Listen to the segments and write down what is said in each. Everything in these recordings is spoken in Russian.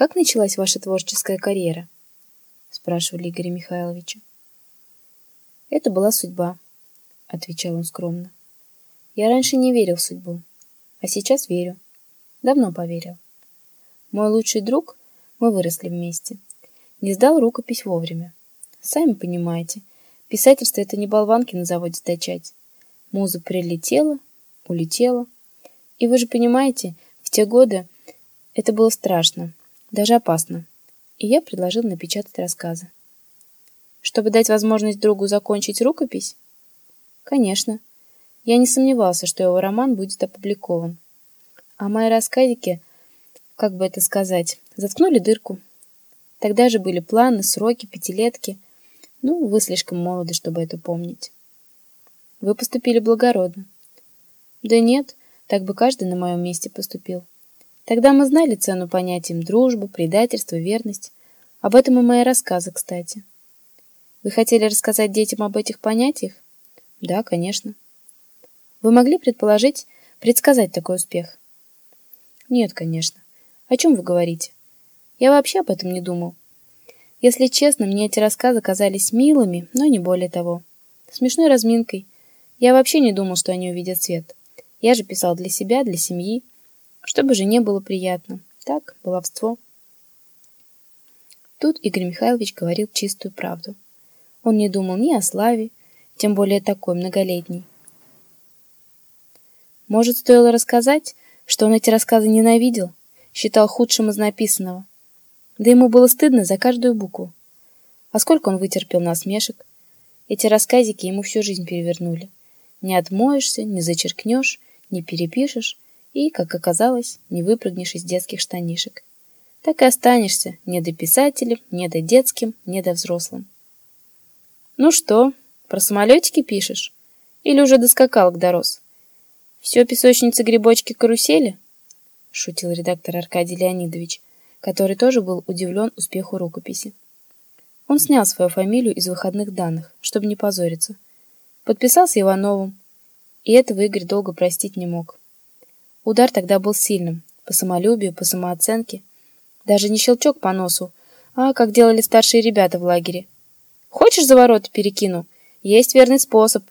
Как началась ваша творческая карьера? спрашивали Игоря Михайловича. Это была судьба, отвечал он скромно. Я раньше не верил в судьбу, а сейчас верю. Давно поверил. Мой лучший друг, мы выросли вместе, не сдал рукопись вовремя. Сами понимаете, писательство — это не болванки на заводе точать. Муза прилетела, улетела. И вы же понимаете, в те годы это было страшно, даже опасно. И я предложил напечатать рассказы. Чтобы дать возможность другу закончить рукопись? Конечно. Я не сомневался, что его роман будет опубликован. А мои рассказики, как бы это сказать, заткнули дырку. Тогда же были планы, сроки, пятилетки. Ну, вы слишком молоды, чтобы это помнить. Вы поступили благородно. Да нет, так бы каждый на моем месте поступил. Тогда мы знали цену понятиям дружба, предательство, верность. Об этом и мои рассказы, кстати. Вы хотели рассказать детям об этих понятиях? Да, конечно. Вы могли предположить, предсказать такой успех? Нет, конечно. О чем вы говорите? Я вообще об этом не думал. Если честно, мне эти рассказы казались милыми, но не более того. Смешной разминкой. Я вообще не думал, что они увидят свет. Я же писал для себя, для семьи, чтобы жене было приятно. Так, баловство. Тут Игорь Михайлович говорил чистую правду. Он не думал ни о славе, тем более такой многолетний. Может, стоило рассказать, что он эти рассказы ненавидел, считал худшим из написанного. Да ему было стыдно за каждую букву. А сколько он вытерпел насмешек. Эти рассказики ему всю жизнь перевернули. Не отмоешься, не зачеркнешь, не перепишешь и, как оказалось, не выпрыгнешь из детских штанишек. Так и останешься не до писателем, не до детским, не до взрослым. Ну что, про самолетики пишешь? Или уже доскакал к дорос? Все песочницы, грибочки, карусели? Шутил редактор Аркадий Леонидович, который тоже был удивлен успеху рукописи. Он снял свою фамилию из выходных данных, чтобы не позориться. Подписался Ивановым, и этого Игорь долго простить не мог. Удар тогда был сильным, по самолюбию, по самооценке. Даже не щелчок по носу, а как делали старшие ребята в лагере. Хочешь за ворота перекину? Есть верный способ.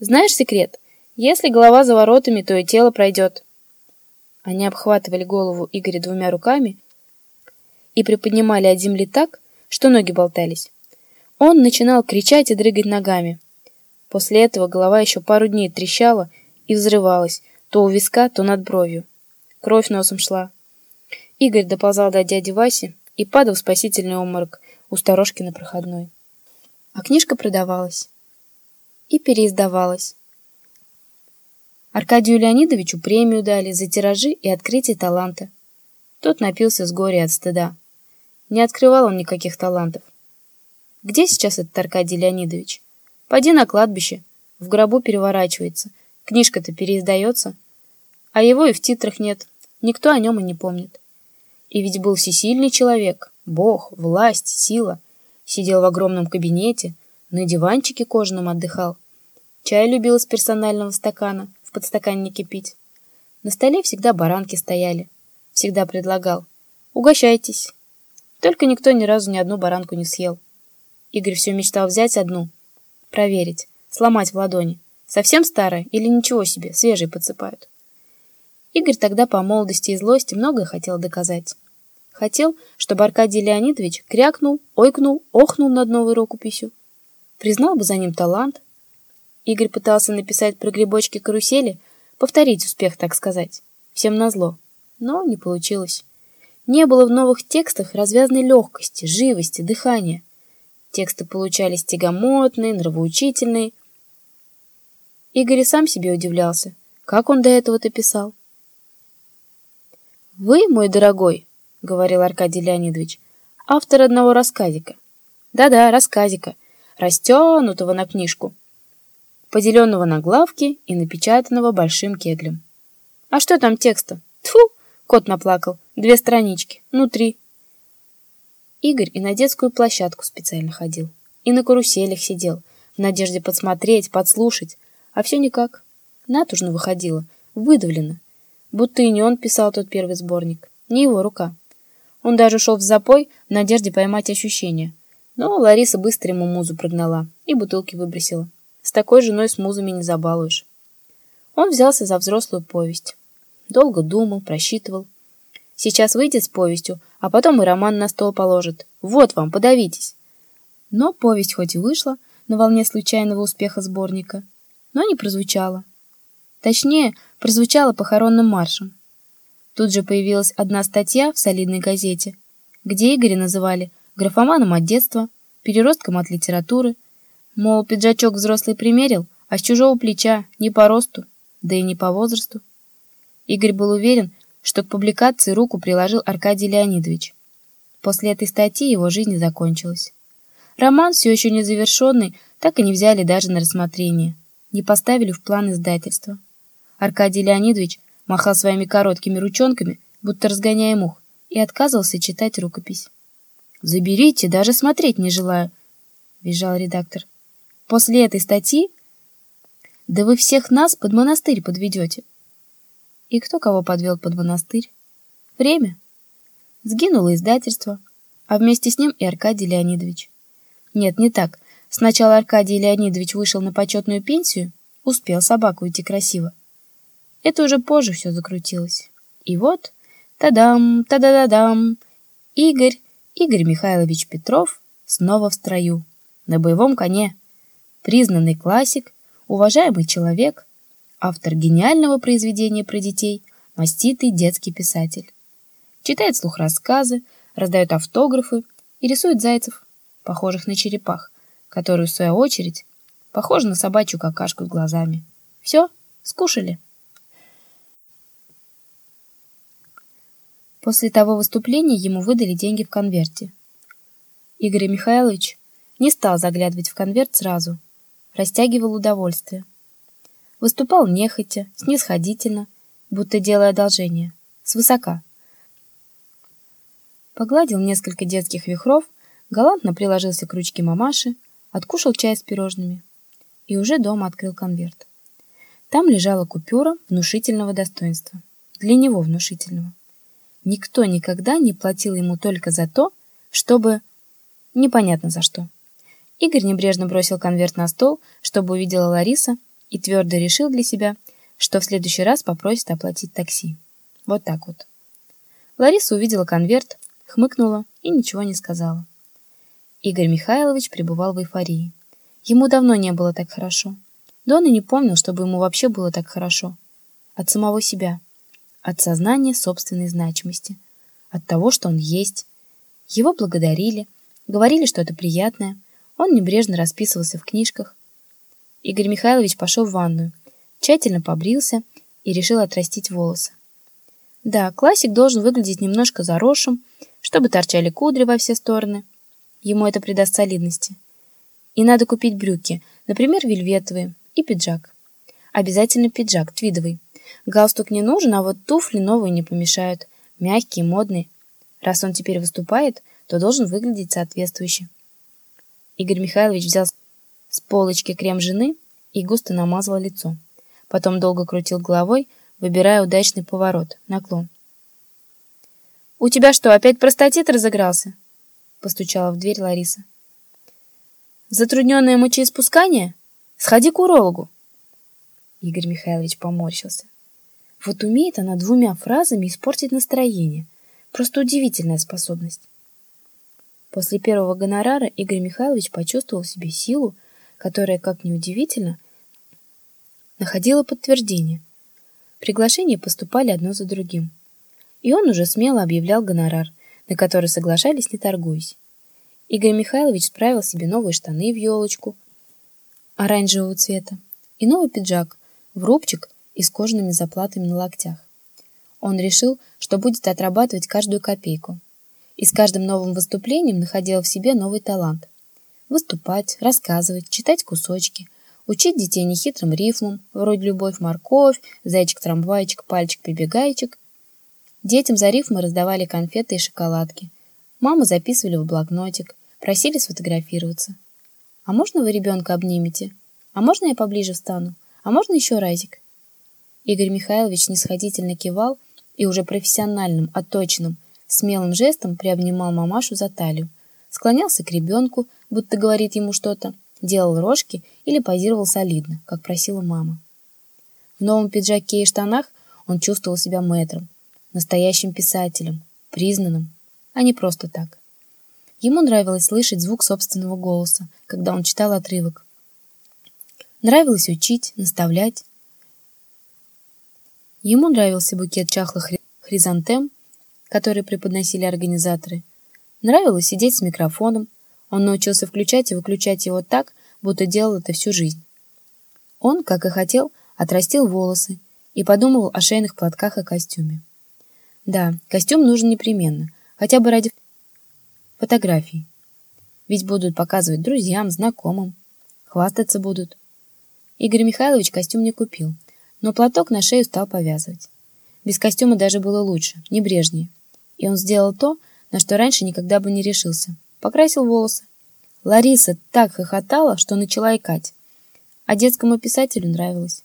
Знаешь секрет? Если голова за воротами, то и тело пройдет. Они обхватывали голову Игоря двумя руками и приподнимали от земли так, что ноги болтались. Он начинал кричать и дрыгать ногами. После этого голова еще пару дней трещала и взрывалась, то у виска, то над бровью. Кровь носом шла. Игорь доползал до дяди Васи и падал в спасительный обморок у сторожки на проходной. А книжка продавалась и переиздавалась. Аркадию Леонидовичу премию дали за тиражи и открытие таланта. Тот напился с горя от стыда. Не открывал он никаких талантов. Где сейчас этот Аркадий Леонидович? Пойди на кладбище, в гробу переворачивается, книжка-то переиздается, а его и в титрах нет, никто о нем и не помнит. И ведь был всесильный человек, бог, власть, сила. Сидел в огромном кабинете, на диванчике кожаном отдыхал. Чай любил из персонального стакана, в подстаканнике пить. На столе всегда баранки стояли. Всегда предлагал. Угощайтесь. Только никто ни разу ни одну баранку не съел. Игорь все мечтал взять одну, проверить, сломать в ладони. Совсем старая или ничего себе, свежей подсыпают. Игорь тогда по молодости и злости многое хотел доказать. Хотел, чтобы Аркадий Леонидович крякнул, ойкнул, охнул над новой рукописью. Признал бы за ним талант. Игорь пытался написать про грибочки-карусели, повторить успех, так сказать. Всем назло. Но не получилось. Не было в новых текстах развязной легкости, живости, дыхания. Тексты получались тягомотные, нравоучительные. Игорь сам себе удивлялся, как он до этого-то писал. «Вы, мой дорогой, — говорил Аркадий Леонидович, — автор одного рассказика. Да-да, рассказика, растянутого на книжку, поделенного на главки и напечатанного большим кеглем. А что там текста? Тфу, кот наплакал. Две странички, ну три. Игорь и на детскую площадку специально ходил, и на каруселях сидел, в надежде подсмотреть, подслушать, а все никак. Натужно выходило, выдавлено, будто и не он писал тот первый сборник, не его рука. Он даже ушел в запой в надежде поймать ощущения. Но Лариса быстро ему музу прогнала и бутылки выбросила. С такой женой с музами не забалуешь. Он взялся за взрослую повесть. Долго думал, просчитывал. Сейчас выйдет с повестью, а потом и роман на стол положит. Вот вам, подавитесь. Но повесть хоть и вышла на волне случайного успеха сборника, но не прозвучала. Точнее, прозвучала похоронным маршем. Тут же появилась одна статья в солидной газете, где Игоря называли графоманом от детства, переростком от литературы. Мол, пиджачок взрослый примерил, а с чужого плеча, не по росту, да и не по возрасту. Игорь был уверен, что к публикации руку приложил Аркадий Леонидович. После этой статьи его жизнь закончилась. Роман, все еще не завершенный, так и не взяли даже на рассмотрение, не поставили в план издательства. Аркадий Леонидович махал своими короткими ручонками, будто разгоняя мух, и отказывался читать рукопись. «Заберите, даже смотреть не желаю», — визжал редактор. «После этой статьи? Да вы всех нас под монастырь подведете». И кто кого подвел под монастырь? Время. Сгинуло издательство, а вместе с ним и Аркадий Леонидович. Нет, не так. Сначала Аркадий Леонидович вышел на почетную пенсию, успел собаку уйти красиво. Это уже позже все закрутилось. И вот, тадам, та-да-да-дам, Игорь, Игорь Михайлович Петров снова в строю, на боевом коне. Признанный классик, уважаемый человек, автор гениального произведения про детей, маститый детский писатель. Читает слух рассказы, раздает автографы и рисует зайцев, похожих на черепах, которые, в свою очередь, похожи на собачью какашку глазами. Все, скушали. После того выступления ему выдали деньги в конверте. Игорь Михайлович не стал заглядывать в конверт сразу, растягивал удовольствие. Выступал нехотя, снисходительно, будто делая одолжение, свысока. Погладил несколько детских вихров, галантно приложился к ручке мамаши, откушал чай с пирожными и уже дома открыл конверт. Там лежала купюра внушительного достоинства. Для него внушительного. Никто никогда не платил ему только за то, чтобы... Непонятно за что. Игорь небрежно бросил конверт на стол, чтобы увидела Лариса, и твердо решил для себя, что в следующий раз попросит оплатить такси. Вот так вот. Лариса увидела конверт, хмыкнула и ничего не сказала. Игорь Михайлович пребывал в эйфории. Ему давно не было так хорошо. Да он и не помнил, чтобы ему вообще было так хорошо. От самого себя. От сознания собственной значимости. От того, что он есть. Его благодарили, говорили что-то приятное. Он небрежно расписывался в книжках. Игорь Михайлович пошел в ванную, тщательно побрился и решил отрастить волосы. Да, классик должен выглядеть немножко заросшим, чтобы торчали кудри во все стороны. Ему это придаст солидности. И надо купить брюки, например, вельветовые, и пиджак. Обязательно пиджак, твидовый. Галстук не нужен, а вот туфли новые не помешают. Мягкие, модные. Раз он теперь выступает, то должен выглядеть соответствующе. Игорь Михайлович взял с полочки крем жены и густо намазал лицо. Потом долго крутил головой, выбирая удачный поворот, наклон. «У тебя что, опять простатит разыгрался?» Постучала в дверь Лариса. «Затрудненное мочеиспускание? Сходи к урологу!» Игорь Михайлович поморщился. Вот умеет она двумя фразами испортить настроение. Просто удивительная способность. После первого гонорара Игорь Михайлович почувствовал в себе силу, которая, как ни удивительно, находила подтверждение. Приглашения поступали одно за другим. И он уже смело объявлял гонорар, на который соглашались, не торгуясь. Игорь Михайлович справил себе новые штаны в елочку оранжевого цвета и новый пиджак в рубчик и с кожаными заплатами на локтях. Он решил, что будет отрабатывать каждую копейку. И с каждым новым выступлением находил в себе новый талант. Выступать, рассказывать, читать кусочки, учить детей нехитрым рифмам, вроде «любовь-морковь», «зайчик-трамвайчик», «пальчик-прибегайчик». Детям за рифмы раздавали конфеты и шоколадки. Мамы записывали в блокнотик, просили сфотографироваться. «А можно вы ребенка обнимете? А можно я поближе встану? А можно еще разик?» Игорь Михайлович снисходительно кивал и уже профессиональным, отточенным, Смелым жестом приобнимал мамашу за талию, склонялся к ребенку, будто говорит ему что-то, делал рожки или позировал солидно, как просила мама. В новом пиджаке и штанах он чувствовал себя мэтром, настоящим писателем, признанным, а не просто так. Ему нравилось слышать звук собственного голоса, когда он читал отрывок. Нравилось учить, наставлять. Ему нравился букет чахлых хризантем, который преподносили организаторы. Нравилось сидеть с микрофоном. Он научился включать и выключать его так, будто делал это всю жизнь. Он, как и хотел, отрастил волосы и подумывал о шейных платках и костюме. Да, костюм нужен непременно, хотя бы ради фотографий. Ведь будут показывать друзьям, знакомым, хвастаться будут. Игорь Михайлович костюм не купил, но платок на шею стал повязывать. Без костюма даже было лучше, небрежнее. И он сделал то, на что раньше никогда бы не решился. Покрасил волосы. Лариса так хохотала, что начала икать. А детскому писателю нравилось.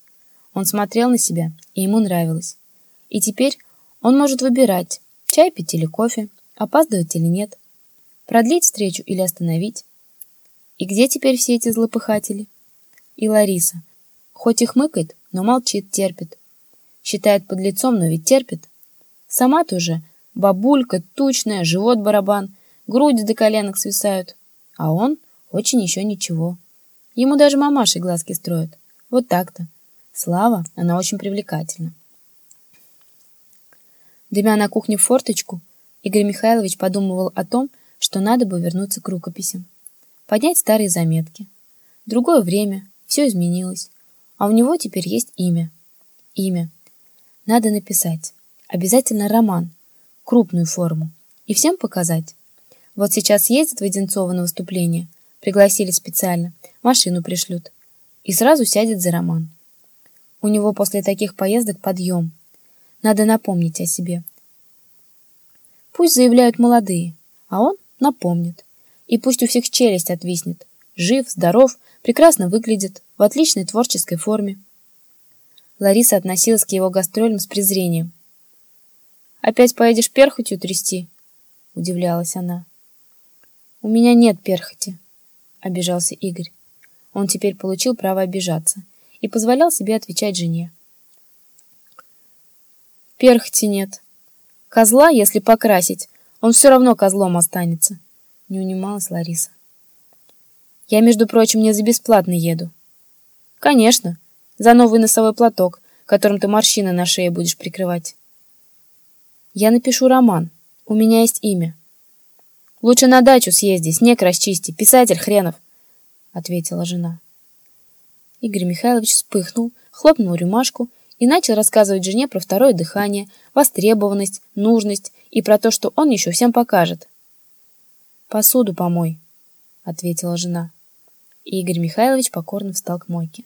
Он смотрел на себя, и ему нравилось. И теперь он может выбирать, чай пить или кофе, опаздывать или нет, продлить встречу или остановить. И где теперь все эти злопыхатели? И Лариса. Хоть и хмыкает, но молчит, терпит. Считает под лицом, но ведь терпит. Сама тоже бабулька, тучная, живот барабан, груди до коленок свисают. А он очень еще ничего. Ему даже мамаши глазки строят. Вот так-то. Слава, она очень привлекательна. Дымя на кухне форточку, Игорь Михайлович подумывал о том, что надо бы вернуться к рукописям. Поднять старые заметки. Другое время, все изменилось. А у него теперь есть имя. Имя. Надо написать. Обязательно роман. Крупную форму. И всем показать. Вот сейчас ездит Воденцова на выступление. Пригласили специально. Машину пришлют. И сразу сядет за роман. У него после таких поездок подъем. Надо напомнить о себе. Пусть заявляют молодые, а он напомнит. И пусть у всех челюсть отвиснет. Жив, здоров, прекрасно выглядит, в отличной творческой форме. Лариса относилась к его гастролям с презрением. «Опять поедешь перхотью трясти?» — удивлялась она. «У меня нет перхоти», — обижался Игорь. Он теперь получил право обижаться — и позволял себе отвечать жене. Перхоти нет. Козла, если покрасить, он все равно козлом останется. Не унималась Лариса. Я, между прочим, не за бесплатно еду. Конечно, за новый носовой платок, которым ты морщины на шее будешь прикрывать. Я напишу роман. У меня есть имя. Лучше на дачу съезди, снег расчисти, писатель хренов, ответила жена. Игорь Михайлович вспыхнул, хлопнул рюмашку и начал рассказывать жене про второе дыхание, востребованность, нужность и про то, что он еще всем покажет. «Посуду помой», — ответила жена. И Игорь Михайлович покорно встал к мойке.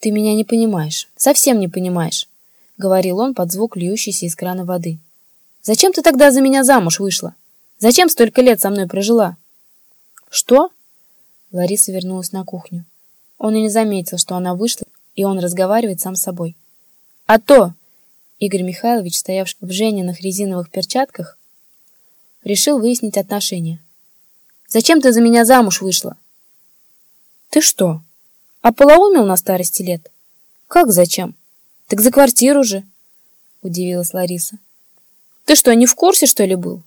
«Ты меня не понимаешь, совсем не понимаешь», — говорил он под звук льющейся из крана воды. «Зачем ты тогда за меня замуж вышла? Зачем столько лет со мной прожила?» «Что?» Лариса вернулась на кухню. Он и не заметил, что она вышла, и он разговаривает сам с собой. «А то!» Игорь Михайлович, стоявший в Жениных резиновых перчатках, решил выяснить отношения. «Зачем ты за меня замуж вышла?» «Ты что, ополоумел на старости лет?» «Как зачем? Так за квартиру же!» Удивилась Лариса. «Ты что, не в курсе, что ли, был?»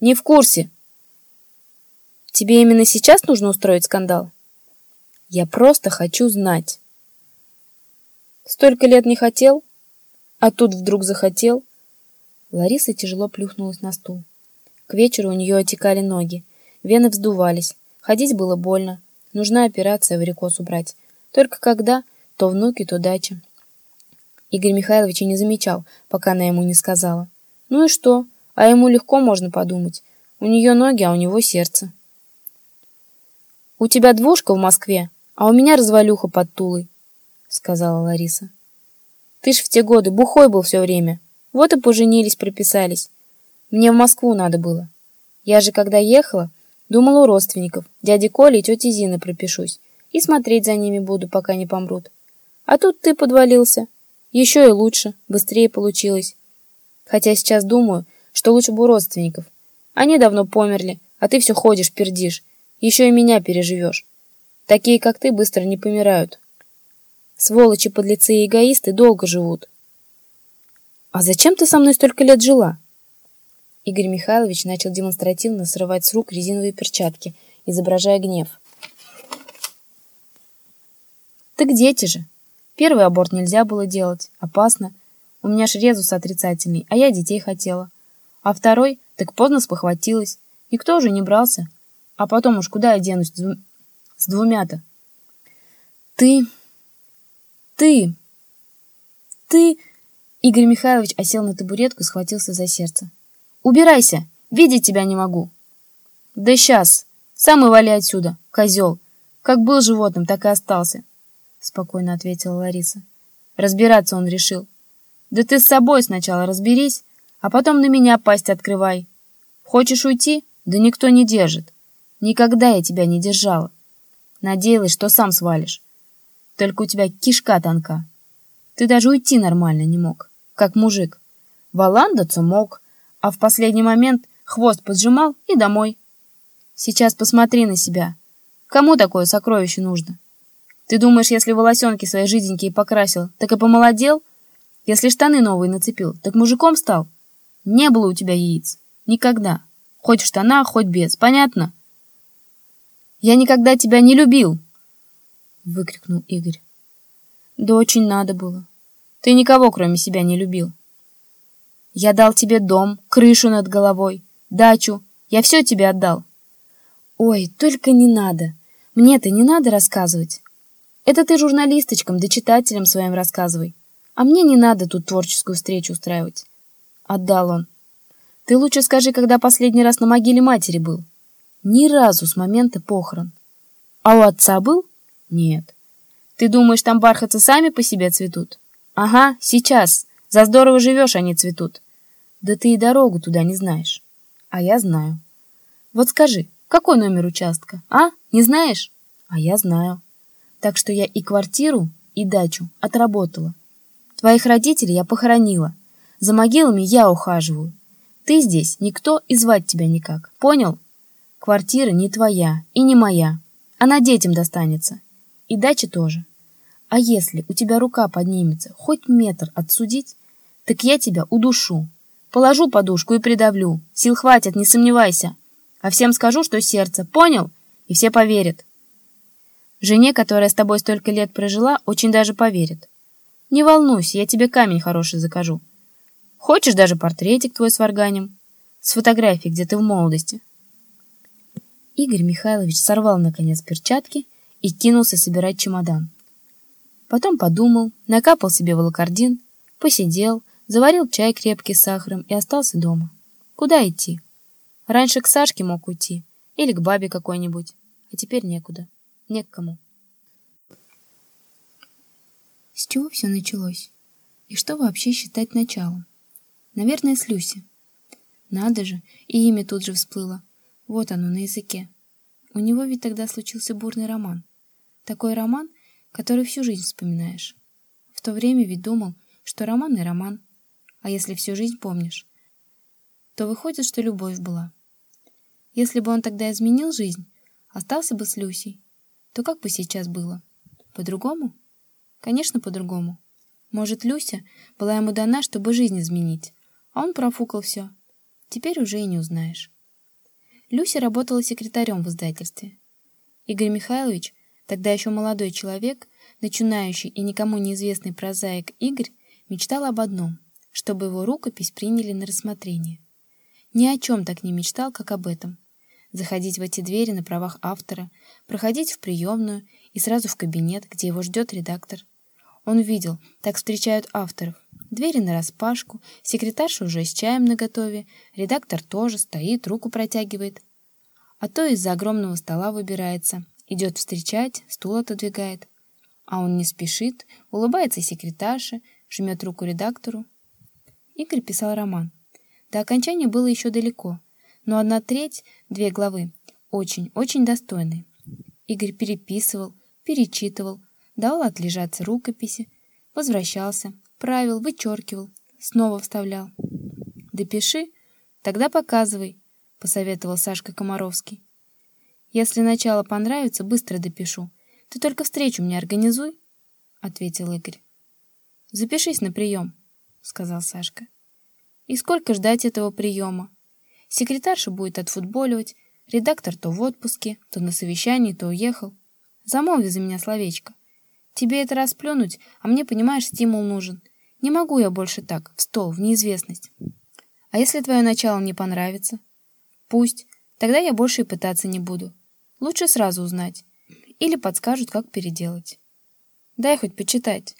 «Не в курсе!» «Тебе именно сейчас нужно устроить скандал?» Я просто хочу знать. Столько лет не хотел, а тут вдруг захотел. Лариса тяжело плюхнулась на стул. К вечеру у нее отекали ноги, вены вздувались, ходить было больно, нужна операция варикоз убрать. Только когда, то внуки, то дача. Игорь Михайлович и не замечал, пока она ему не сказала. Ну и что? А ему легко можно подумать. У нее ноги, а у него сердце. «У тебя двушка в Москве?» А у меня развалюха под Тулой, сказала Лариса. Ты ж в те годы бухой был все время. Вот и поженились, прописались. Мне в Москву надо было. Я же, когда ехала, думала у родственников, дяди Коли и тети Зины пропишусь. И смотреть за ними буду, пока не помрут. А тут ты подвалился. Еще и лучше, быстрее получилось. Хотя сейчас думаю, что лучше бы у родственников. Они давно померли, а ты все ходишь, пердишь. Еще и меня переживешь. Такие, как ты, быстро не помирают. Сволочи, подлецы и эгоисты долго живут. А зачем ты со мной столько лет жила? Игорь Михайлович начал демонстративно срывать с рук резиновые перчатки, изображая гнев. Так дети же. Первый аборт нельзя было делать. Опасно. У меня ж резус отрицательный, а я детей хотела. А второй, так поздно спохватилась. Никто уже не брался. А потом уж куда я денусь с двумя-то? Ты... Ты... Ты... Игорь Михайлович осел на табуретку и схватился за сердце. «Убирайся! Видеть тебя не могу!» «Да сейчас! Сам и вали отсюда, козел! Как был животным, так и остался!» Спокойно ответила Лариса. Разбираться он решил. «Да ты с собой сначала разберись, а потом на меня пасть открывай. Хочешь уйти? Да никто не держит. Никогда я тебя не держала. Надеялась, что сам свалишь. Только у тебя кишка тонка. Ты даже уйти нормально не мог, как мужик. Валандаться мог, а в последний момент хвост поджимал и домой. Сейчас посмотри на себя. Кому такое сокровище нужно? Ты думаешь, если волосенки свои жиденькие покрасил, так и помолодел? Если штаны новые нацепил, так мужиком стал? Не было у тебя яиц. Никогда. Хоть в штанах, хоть без. Понятно? Я никогда тебя не любил!» Выкрикнул Игорь. «Да очень надо было. Ты никого, кроме себя, не любил. Я дал тебе дом, крышу над головой, дачу. Я все тебе отдал. Ой, только не надо. Мне-то не надо рассказывать. Это ты журналисточкам да читателям своим рассказывай. А мне не надо тут творческую встречу устраивать. Отдал он. Ты лучше скажи, когда последний раз на могиле матери был. Ни разу с момента похорон. А у отца был? Нет. Ты думаешь, там бархатцы сами по себе цветут? Ага, сейчас. За здорово живешь, они цветут. Да ты и дорогу туда не знаешь. А я знаю. Вот скажи, какой номер участка, а? Не знаешь? А я знаю. Так что я и квартиру, и дачу отработала. Твоих родителей я похоронила. За могилами я ухаживаю. Ты здесь никто и звать тебя никак. Понял? Квартира не твоя и не моя. Она детям достанется. И дача тоже. А если у тебя рука поднимется хоть метр отсудить, так я тебя удушу. Положу подушку и придавлю. Сил хватит, не сомневайся. А всем скажу, что сердце. Понял? И все поверят. Жене, которая с тобой столько лет прожила, очень даже поверит. Не волнуйся, я тебе камень хороший закажу. Хочешь даже портретик твой с варганем? С фотографией, где ты в молодости. Игорь Михайлович сорвал, наконец, перчатки и кинулся собирать чемодан. Потом подумал, накапал себе волокордин, посидел, заварил чай крепкий с сахаром и остался дома. Куда идти? Раньше к Сашке мог уйти или к бабе какой-нибудь, а теперь некуда, не к кому. С чего все началось? И что вообще считать началом? Наверное, с Люси. Надо же, и имя тут же всплыло. Вот оно, на языке. У него ведь тогда случился бурный роман. Такой роман, который всю жизнь вспоминаешь. В то время ведь думал, что роман и роман. А если всю жизнь помнишь, то выходит, что любовь была. Если бы он тогда изменил жизнь, остался бы с Люсей, то как бы сейчас было? По-другому? Конечно, по-другому. Может, Люся была ему дана, чтобы жизнь изменить, а он профукал все. Теперь уже и не узнаешь. Люся работала секретарем в издательстве. Игорь Михайлович, тогда еще молодой человек, начинающий и никому неизвестный прозаик Игорь, мечтал об одном, чтобы его рукопись приняли на рассмотрение. Ни о чем так не мечтал, как об этом. Заходить в эти двери на правах автора, проходить в приемную и сразу в кабинет, где его ждет редактор. Он видел, так встречают авторов, Двери нараспашку, секретарша уже с чаем наготове, редактор тоже стоит, руку протягивает. А то из-за огромного стола выбирается, идет встречать, стул отодвигает. А он не спешит, улыбается секретарше, жмет руку редактору. Игорь писал роман. До окончания было еще далеко, но одна треть, две главы, очень-очень достойные. Игорь переписывал, перечитывал, давал отлежаться рукописи, возвращался, правил, вычеркивал, снова вставлял. Допиши, Тогда показывай, посоветовал Сашка Комаровский. Если начало понравится, быстро допишу. Ты только встречу мне организуй, ответил Игорь. Запишись на прием, сказал Сашка. И сколько ждать этого приема? Секретарша будет отфутболивать, редактор то в отпуске, то на совещании, то уехал. Замолви за меня словечко. Тебе это расплюнуть, а мне, понимаешь, стимул нужен. Не могу я больше так, в стол, в неизвестность. А если твое начало не понравится? Пусть. Тогда я больше и пытаться не буду. Лучше сразу узнать. Или подскажут, как переделать. Дай хоть почитать.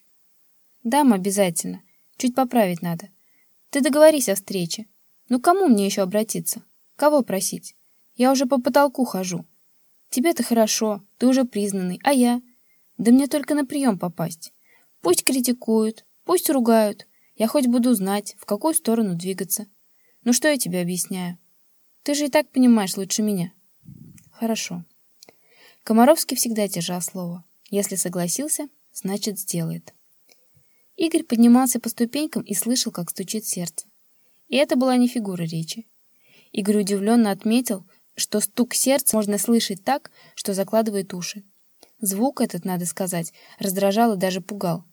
Дам обязательно. Чуть поправить надо. Ты договорись о встрече. Ну кому мне еще обратиться? Кого просить? Я уже по потолку хожу. Тебе-то хорошо, ты уже признанный, а я? Да мне только на прием попасть. Пусть критикуют, пусть ругают. Я хоть буду знать, в какую сторону двигаться. Ну что я тебе объясняю? Ты же и так понимаешь лучше меня. Хорошо. Комаровский всегда держал слово. Если согласился, значит сделает. Игорь поднимался по ступенькам и слышал, как стучит сердце. И это была не фигура речи. Игорь удивленно отметил, что стук сердца можно слышать так, что закладывает уши. Звук этот, надо сказать, раздражал и даже пугал.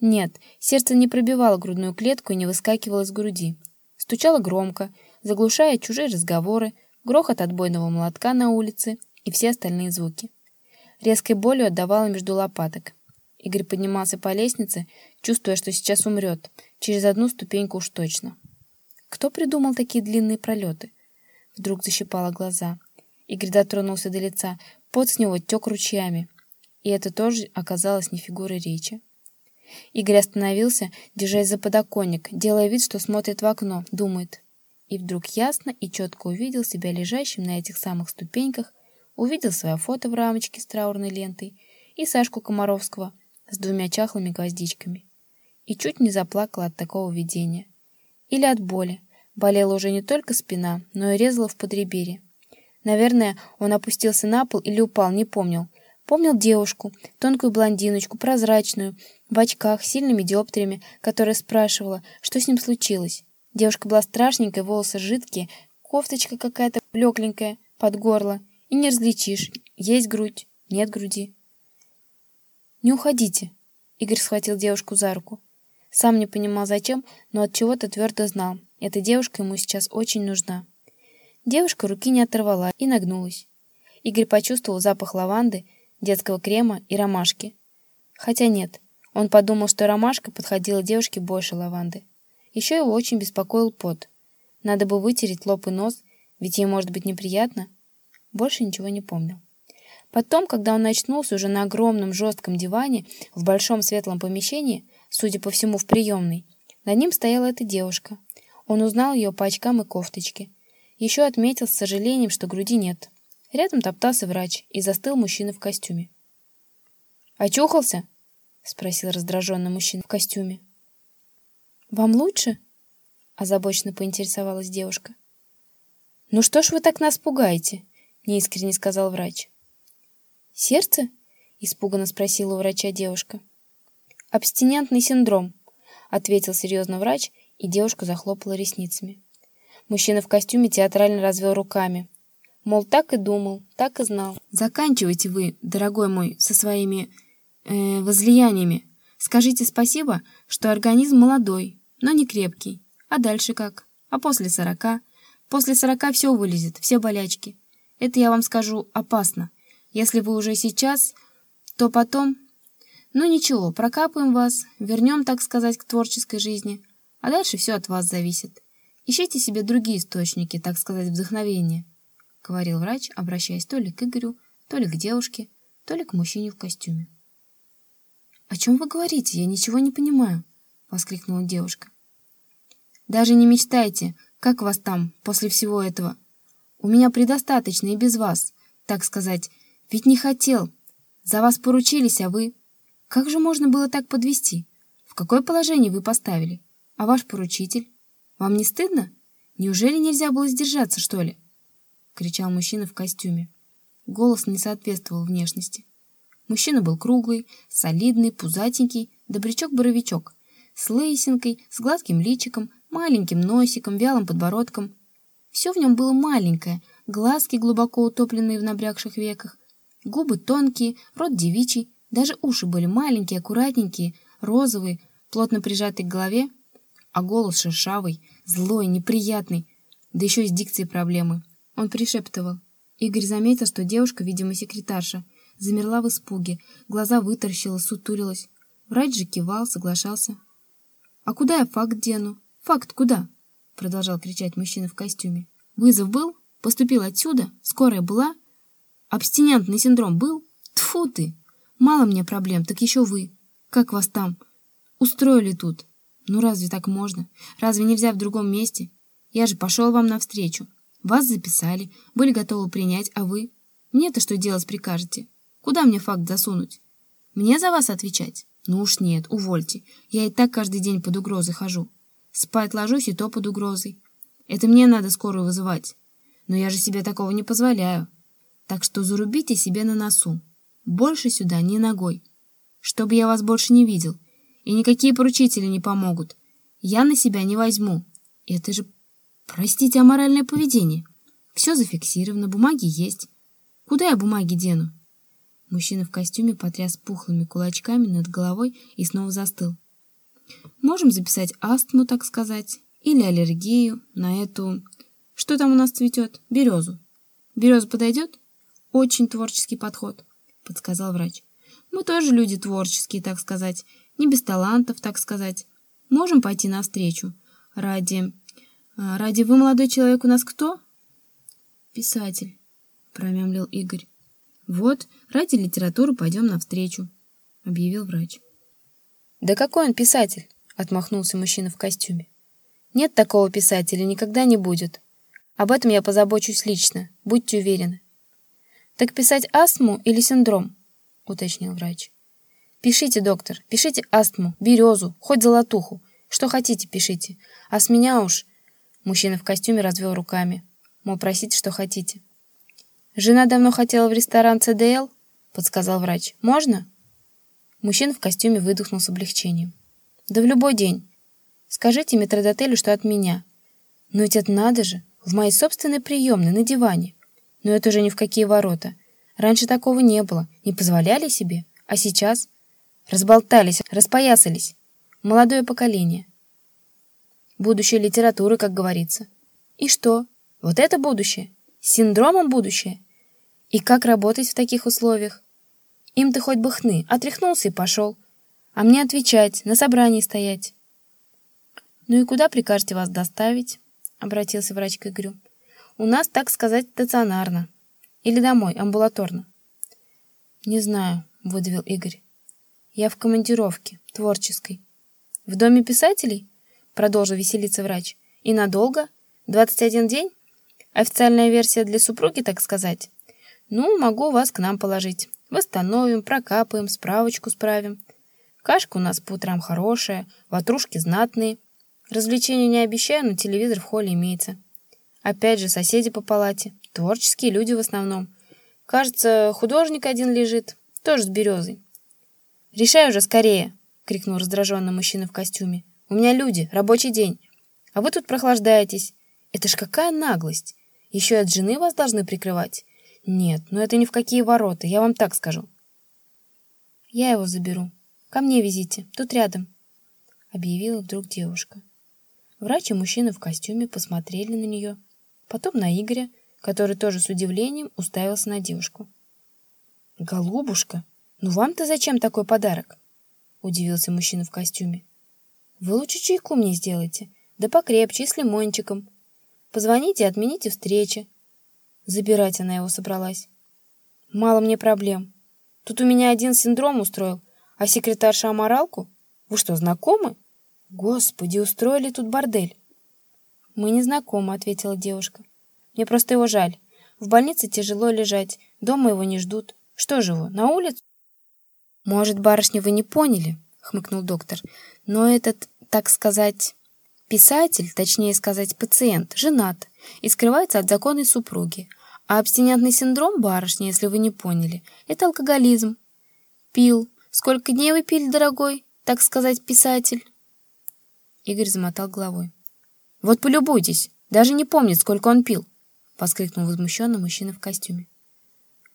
Нет, сердце не пробивало грудную клетку и не выскакивало из груди. Стучало громко, заглушая чужие разговоры, грохот отбойного молотка на улице и все остальные звуки. Резкой болью отдавало между лопаток. Игорь поднимался по лестнице, чувствуя, что сейчас умрет, через одну ступеньку уж точно. Кто придумал такие длинные пролеты? Вдруг защипало глаза. Игорь дотронулся до лица, пот с него тек ручьями. И это тоже оказалось не фигурой речи. Игорь остановился, держась за подоконник, делая вид, что смотрит в окно, думает. И вдруг ясно и четко увидел себя лежащим на этих самых ступеньках, увидел свое фото в рамочке с траурной лентой и Сашку Комаровского с двумя чахлыми гвоздичками. И чуть не заплакал от такого видения. Или от боли. Болела уже не только спина, но и резала в подреберье. Наверное, он опустился на пол или упал, не помнил. Помнил девушку, тонкую блондиночку, прозрачную, в очках, сильными диоптриями, которая спрашивала, что с ним случилось. Девушка была страшненькая, волосы жидкие, кофточка какая-то легленькая, под горло. И не различишь, есть грудь, нет груди. «Не уходите!» Игорь схватил девушку за руку. Сам не понимал зачем, но от чего-то твердо знал. Эта девушка ему сейчас очень нужна. Девушка руки не оторвала и нагнулась. Игорь почувствовал запах лаванды, детского крема и ромашки. Хотя нет, он подумал, что ромашка подходила девушке больше лаванды. Еще его очень беспокоил пот. Надо бы вытереть лоб и нос, ведь ей может быть неприятно. Больше ничего не помнил. Потом, когда он очнулся уже на огромном жестком диване в большом светлом помещении, судя по всему, в приемной, над ним стояла эта девушка. Он узнал ее по очкам и кофточке. Еще отметил с сожалением, что груди нет. Рядом топтался врач и застыл мужчина в костюме. «Очухался?» — спросил раздраженный мужчина в костюме. «Вам лучше?» — озабоченно поинтересовалась девушка. «Ну что ж вы так нас пугаете?» — неискренне сказал врач. «Сердце?» — испуганно спросила у врача девушка. «Абстинентный синдром», — ответил серьезно врач, и девушка захлопала ресницами. Мужчина в костюме театрально развел руками, Мол, так и думал, так и знал. Заканчивайте вы, дорогой мой, со своими э, возлияниями. Скажите спасибо, что организм молодой, но не крепкий. А дальше как? А после сорока? После сорока все вылезет, все болячки. Это, я вам скажу, опасно. Если вы уже сейчас, то потом... Ну ничего, прокапаем вас, вернем, так сказать, к творческой жизни. А дальше все от вас зависит. Ищите себе другие источники, так сказать, вдохновения. — говорил врач, обращаясь то ли к Игорю, то ли к девушке, то ли к мужчине в костюме. «О чем вы говорите? Я ничего не понимаю», — воскликнула девушка. «Даже не мечтайте, как вас там после всего этого. У меня предостаточно и без вас, так сказать, ведь не хотел. За вас поручились, а вы... Как же можно было так подвести? В какое положение вы поставили? А ваш поручитель? Вам не стыдно? Неужели нельзя было сдержаться, что ли?» — кричал мужчина в костюме. Голос не соответствовал внешности. Мужчина был круглый, солидный, пузатенький, добрячок-боровичок, с лысинкой, с гладким личиком, маленьким носиком, вялым подбородком. Все в нем было маленькое, глазки глубоко утопленные в набрякших веках, губы тонкие, рот девичий, даже уши были маленькие, аккуратненькие, розовые, плотно прижатые к голове, а голос шершавый, злой, неприятный, да еще и с дикцией проблемы. Он пришептывал. Игорь заметил, что девушка, видимо, секретарша, замерла в испуге, глаза вытаращила, сутулилась. Врач же кивал, соглашался. «А куда я факт дену? Факт куда?» Продолжал кричать мужчина в костюме. «Вызов был? Поступил отсюда? Скорая была? Абстинентный синдром был? Тфу ты! Мало мне проблем, так еще вы. Как вас там? Устроили тут? Ну разве так можно? Разве нельзя в другом месте? Я же пошел вам навстречу. Вас записали, были готовы принять, а вы? Мне-то что делать прикажете? Куда мне факт засунуть? Мне за вас отвечать? Ну уж нет, увольте. Я и так каждый день под угрозой хожу. Спать ложусь и то под угрозой. Это мне надо скорую вызывать. Но я же себе такого не позволяю. Так что зарубите себе на носу. Больше сюда ни ногой. Чтобы я вас больше не видел. И никакие поручители не помогут. Я на себя не возьму. Это же, простите, аморальное поведение. Все зафиксировано, бумаги есть. Куда я бумаги дену? Мужчина в костюме потряс пухлыми кулачками над головой и снова застыл. Можем записать астму, так сказать, или аллергию на эту... Что там у нас цветет? Березу. Береза подойдет? Очень творческий подход, подсказал врач. Мы тоже люди творческие, так сказать, не без талантов, так сказать. Можем пойти навстречу. Ради... А, ради вы, молодой человек, у нас кто? Писатель, промямлил Игорь. Вот, ради литературы пойдем навстречу, объявил врач. Да какой он писатель? Отмахнулся мужчина в костюме. Нет такого писателя, никогда не будет. Об этом я позабочусь лично, будьте уверены. Так писать астму или синдром? Уточнил врач. Пишите, доктор, пишите астму, березу, хоть золотуху. Что хотите, пишите. А с меня уж... Мужчина в костюме развел руками. Мол, просите, что хотите. Жена давно хотела в ресторан ЦДЛ, подсказал врач. Можно? Мужчина в костюме выдохнул с облегчением. Да в любой день. Скажите метродотелю, что от меня. Но ведь это надо же, в моей собственной приемной, на диване. Но это уже ни в какие ворота. Раньше такого не было, не позволяли себе. А сейчас... Разболтались, распоясались. Молодое поколение. Будущее литературы, как говорится. И что? Вот это будущее? Синдромом будущее? И как работать в таких условиях? Им-то хоть бы хны, отряхнулся и пошел. А мне отвечать, на собрании стоять. «Ну и куда прикажете вас доставить?» — обратился врач к Игорю. «У нас, так сказать, стационарно. Или домой, амбулаторно?» «Не знаю», — выдавил Игорь. Я в командировке, творческой. В доме писателей? Продолжил веселиться врач. И надолго? 21 день? Официальная версия для супруги, так сказать? Ну, могу вас к нам положить. Восстановим, прокапаем, справочку справим. Кашка у нас по утрам хорошая, ватрушки знатные. Развлечений не обещаю, но телевизор в холле имеется. Опять же, соседи по палате. Творческие люди в основном. Кажется, художник один лежит, тоже с березой. «Решай уже скорее!» — крикнул раздраженный мужчина в костюме. «У меня люди, рабочий день. А вы тут прохлаждаетесь. Это ж какая наглость! Еще и от жены вас должны прикрывать. Нет, ну это ни в какие ворота, я вам так скажу». «Я его заберу. Ко мне везите, тут рядом», — объявила вдруг девушка. Врач и мужчина в костюме посмотрели на нее, потом на Игоря, который тоже с удивлением уставился на девушку. «Голубушка!» «Ну вам-то зачем такой подарок?» — удивился мужчина в костюме. «Вы лучше чайку мне сделайте, да покрепче, с лимончиком. Позвоните и отмените встречи». Забирать она его собралась. «Мало мне проблем. Тут у меня один синдром устроил, а секретарша аморалку? Вы что, знакомы? Господи, устроили тут бордель». «Мы не знакомы», — ответила девушка. «Мне просто его жаль. В больнице тяжело лежать, дома его не ждут. Что же его, на улицу?» «Может, барышня, вы не поняли?» — хмыкнул доктор. «Но этот, так сказать, писатель, точнее сказать, пациент, женат и скрывается от законной супруги. А абстинентный синдром барышни, если вы не поняли, это алкоголизм. Пил. Сколько дней вы пили, дорогой, так сказать, писатель?» Игорь замотал головой. «Вот полюбуйтесь, Даже не помнит, сколько он пил!» — воскликнул возмущенно мужчина в костюме.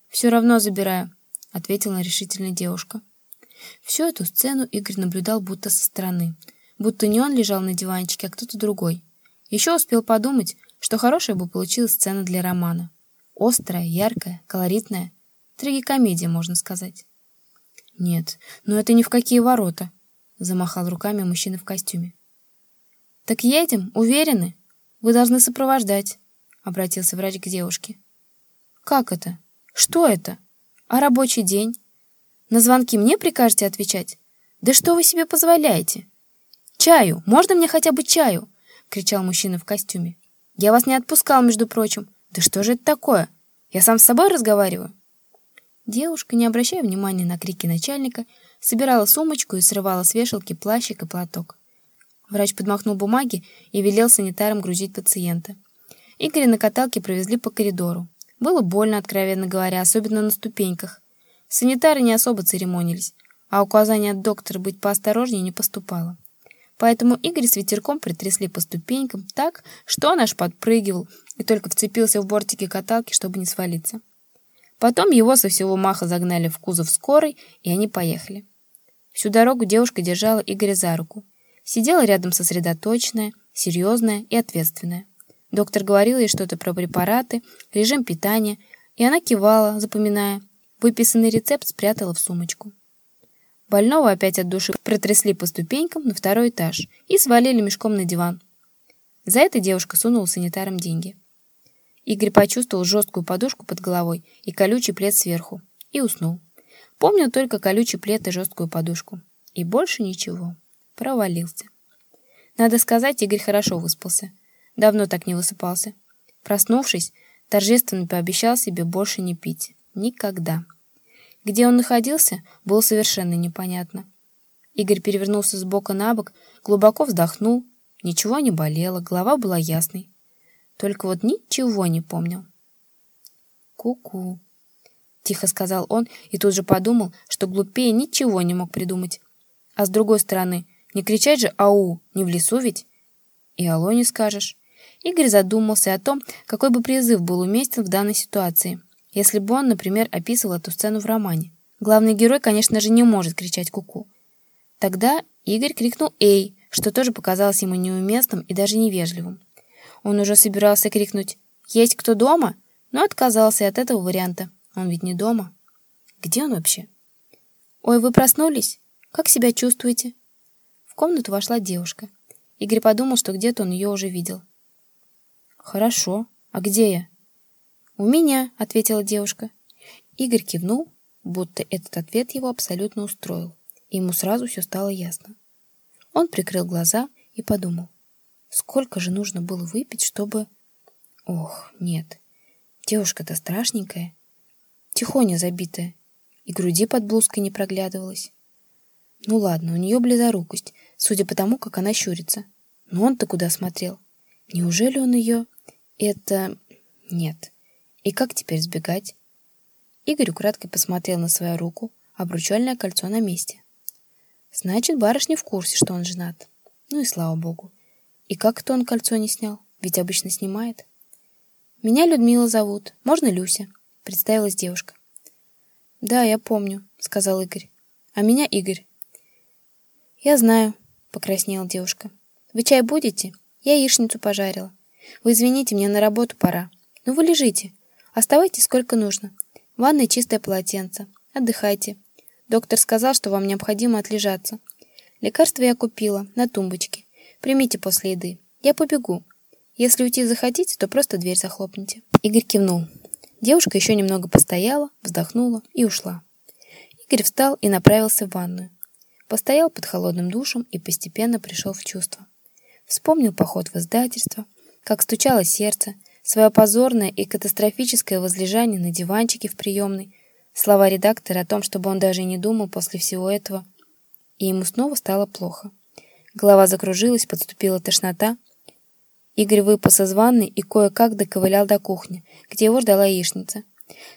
«Все равно забираю», — ответила решительно девушка. Всю эту сцену Игорь наблюдал будто со стороны, будто не он лежал на диванчике, а кто-то другой. Еще успел подумать, что хорошая бы получилась сцена для романа. Острая, яркая, колоритная. Трагикомедия, можно сказать. «Нет, ну это ни в какие ворота», — замахал руками мужчина в костюме. «Так едем, уверены? Вы должны сопровождать», — обратился врач к девушке. «Как это? Что это? А рабочий день? На звонки мне прикажете отвечать? Да что вы себе позволяете? Чаю! Можно мне хотя бы чаю?» — кричал мужчина в костюме. «Я вас не отпускал, между прочим. Да что же это такое? Я сам с собой разговариваю?» Девушка, не обращая внимания на крики начальника, собирала сумочку и срывала с вешалки плащик и платок. Врач подмахнул бумаги и велел санитарам грузить пациента. Игоря на каталке провезли по коридору. Было больно, откровенно говоря, особенно на ступеньках. Санитары не особо церемонились, а указание от доктора быть поосторожнее не поступало. Поэтому Игорь с ветерком притрясли по ступенькам так, что он аж подпрыгивал и только вцепился в бортики каталки, чтобы не свалиться. Потом его со всего маха загнали в кузов скорой, и они поехали. Всю дорогу девушка держала Игоря за руку. Сидела рядом сосредоточенная, серьезная и ответственная. Доктор говорил ей что-то про препараты, режим питания, и она кивала, запоминая. Выписанный рецепт спрятала в сумочку. Больного опять от души протрясли по ступенькам на второй этаж и свалили мешком на диван. За это девушка сунула санитарам деньги. Игорь почувствовал жесткую подушку под головой и колючий плед сверху. И уснул. Помнил только колючий плед и жесткую подушку. И больше ничего. Провалился. Надо сказать, Игорь хорошо выспался. Давно так не высыпался. Проснувшись, торжественно пообещал себе больше не пить. Никогда. Где он находился, было совершенно непонятно. Игорь перевернулся с бока на бок, глубоко вздохнул. Ничего не болело, голова была ясной. Только вот ничего не помнил. «Ку-ку», — тихо сказал он и тут же подумал, что глупее ничего не мог придумать. А с другой стороны, не кричать же «Ау!» не в лесу ведь. И «Алло» не скажешь. Игорь задумался о том, какой бы призыв был уместен в данной ситуации, если бы он, например, описывал эту сцену в романе. Главный герой, конечно же, не может кричать «Ку-ку». Тогда Игорь крикнул «Эй!», что тоже показалось ему неуместным и даже невежливым. Он уже собирался крикнуть «Есть кто дома?», но отказался от этого варианта. Он ведь не дома. Где он вообще? «Ой, вы проснулись? Как себя чувствуете?» В комнату вошла девушка. Игорь подумал, что где-то он ее уже видел. «Хорошо. А где я?» «У меня», — ответила девушка. Игорь кивнул, будто этот ответ его абсолютно устроил, и ему сразу все стало ясно. Он прикрыл глаза и подумал. Сколько же нужно было выпить, чтобы... Ох, нет. Девушка-то страшненькая. Тихоня забитая. И груди под блузкой не проглядывалась. Ну ладно, у нее близорукость, судя по тому, как она щурится. Но он-то куда смотрел? Неужели он ее... Это... Нет. И как теперь сбегать? Игорь украдкой посмотрел на свою руку, обручальное кольцо на месте. Значит, барышня в курсе, что он женат. Ну и слава богу. И как это он кольцо не снял? Ведь обычно снимает. Меня Людмила зовут. Можно Люся? Представилась девушка. Да, я помню, сказал Игорь. А меня Игорь. Я знаю, покраснела девушка. Вы чай будете? Я яичницу пожарила. Вы извините, мне на работу пора. Ну вы лежите. Оставайтесь сколько нужно. В ванной чистое полотенце. Отдыхайте. Доктор сказал, что вам необходимо отлежаться. Лекарство я купила на тумбочке. Примите после еды. Я побегу. Если уйти захотите, то просто дверь захлопните». Игорь кивнул. Девушка еще немного постояла, вздохнула и ушла. Игорь встал и направился в ванную. Постоял под холодным душем и постепенно пришел в чувство. Вспомнил поход в издательство, как стучало сердце, свое позорное и катастрофическое возлежание на диванчике в приемной, слова редактора о том, чтобы он даже не думал после всего этого, и ему снова стало плохо. Голова закружилась, подступила тошнота. Игорь выпас из ванны и кое-как доковылял до кухни, где его ждала яичница.